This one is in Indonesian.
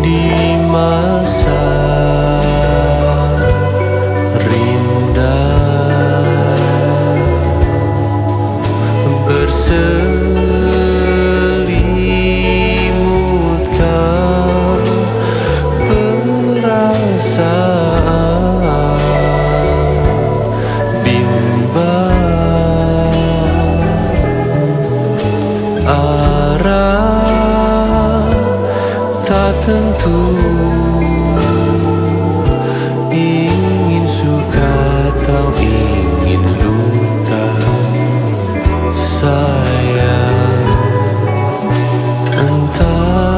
di masa tentu Ingin suka atau ingin luka, Sayang. Entah